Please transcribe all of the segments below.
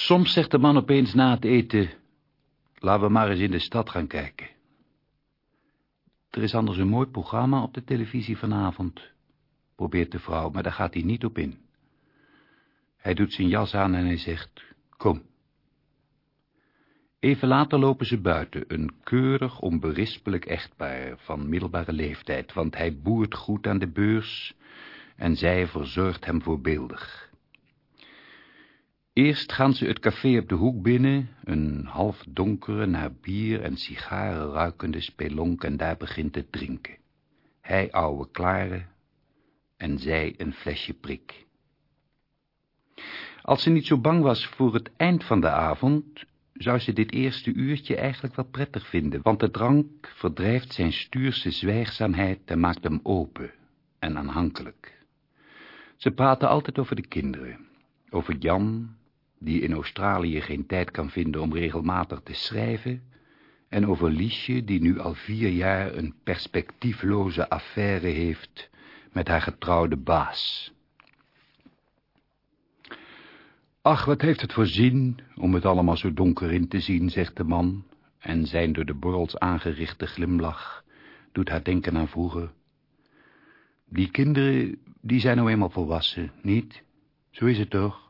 Soms zegt de man opeens na het eten... Laten we maar eens in de stad gaan kijken. Er is anders een mooi programma op de televisie vanavond, probeert de vrouw, maar daar gaat hij niet op in. Hij doet zijn jas aan en hij zegt, kom. Even later lopen ze buiten, een keurig, onberispelijk echtpaar van middelbare leeftijd, want hij boert goed aan de beurs en zij verzorgt hem voorbeeldig. Eerst gaan ze het café op de hoek binnen, een half donkere, naar bier en sigaren ruikende spelonk, en daar begint het drinken. Hij ouwe klare en zij een flesje prik. Als ze niet zo bang was voor het eind van de avond, zou ze dit eerste uurtje eigenlijk wel prettig vinden, want de drank verdrijft zijn stuurse zwijgzaamheid en maakt hem open en aanhankelijk. Ze praten altijd over de kinderen, over Jan, die in Australië geen tijd kan vinden om regelmatig te schrijven, en over Liesje, die nu al vier jaar een perspectiefloze affaire heeft met haar getrouwde baas. Ach, wat heeft het voor zin om het allemaal zo donker in te zien, zegt de man, en zijn door de borrels aangerichte glimlach doet haar denken aan vroeger. Die kinderen, die zijn nou eenmaal volwassen, niet? Zo is het toch?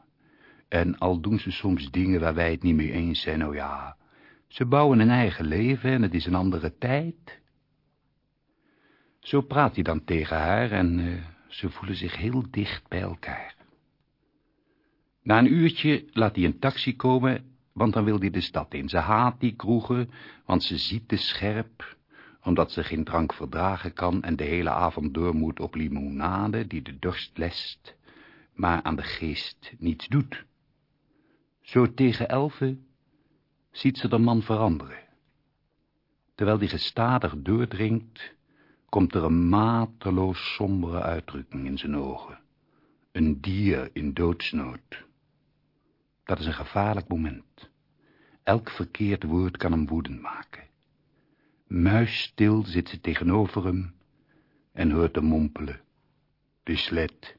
En al doen ze soms dingen waar wij het niet mee eens zijn, nou ja, ze bouwen een eigen leven en het is een andere tijd. Zo praat hij dan tegen haar en uh, ze voelen zich heel dicht bij elkaar. Na een uurtje laat hij een taxi komen, want dan wil hij de stad in. Ze haat die kroegen, want ze ziet te scherp, omdat ze geen drank verdragen kan en de hele avond door moet op limonade die de dorst lest, maar aan de geest niets doet. Zo tegen elfen ziet ze de man veranderen. Terwijl die gestadig doordringt, komt er een mateloos sombere uitdrukking in zijn ogen. Een dier in doodsnood. Dat is een gevaarlijk moment. Elk verkeerd woord kan hem woedend maken. Muisstil zit ze tegenover hem en hoort hem mompelen. De slet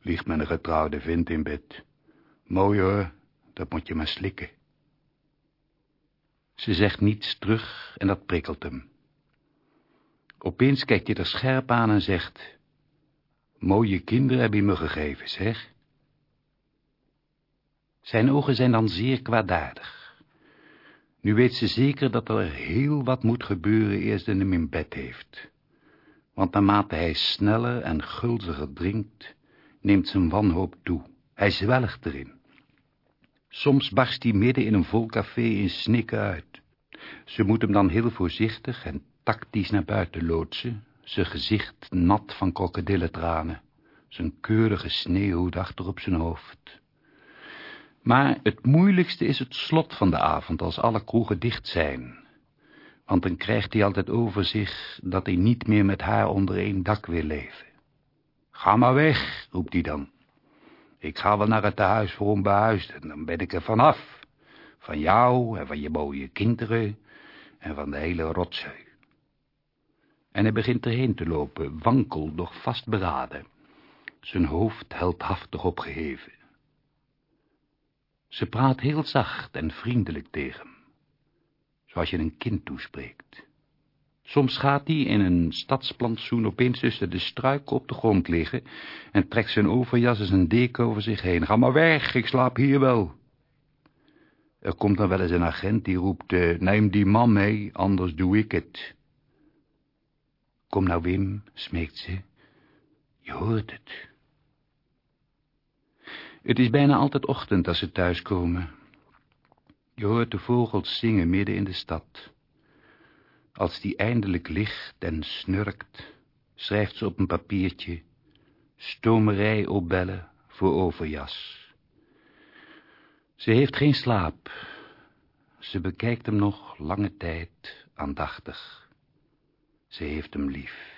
ligt met een getrouwde vent in bed. Mooi hoor, dat moet je maar slikken. Ze zegt niets terug en dat prikkelt hem. Opeens kijkt hij er scherp aan en zegt... Mooie kinderen heb je me gegeven, zeg. Zijn ogen zijn dan zeer kwaadaardig. Nu weet ze zeker dat er heel wat moet gebeuren eerst hij hem in bed heeft. Want naarmate hij sneller en gulziger drinkt, neemt zijn wanhoop toe. Hij zwelgt erin. Soms barst hij midden in een vol café in snikken uit. Ze moet hem dan heel voorzichtig en tactisch naar buiten loodsen, zijn gezicht nat van krokodillentranen, zijn keurige sneeuwhoed achter op zijn hoofd. Maar het moeilijkste is het slot van de avond, als alle kroegen dicht zijn. Want dan krijgt hij altijd over zich dat hij niet meer met haar onder één dak wil leven. Ga maar weg, roept hij dan. Ik ga wel naar het tehuis voor onbehuisden, dan ben ik er vanaf. Van jou en van je mooie kinderen en van de hele rotzooi. En hij begint erheen te lopen, wankel, doch vastberaden. Zijn hoofd heldhaftig opgeheven. Ze praat heel zacht en vriendelijk tegen hem, zoals je een kind toespreekt. Soms gaat hij in een stadsplantsoen opeens tussen de struiken op de grond liggen en trekt zijn overjas en zijn deken over zich heen. Ga maar weg, ik slaap hier wel. Er komt dan wel eens een agent die roept, uh, neem die man mee, anders doe ik het. Kom nou Wim, smeekt ze, je hoort het. Het is bijna altijd ochtend als ze thuiskomen. Je hoort de vogels zingen midden in de stad. Als die eindelijk ligt en snurkt, schrijft ze op een papiertje, stomerij opbellen voor overjas. Ze heeft geen slaap. Ze bekijkt hem nog lange tijd aandachtig. Ze heeft hem lief.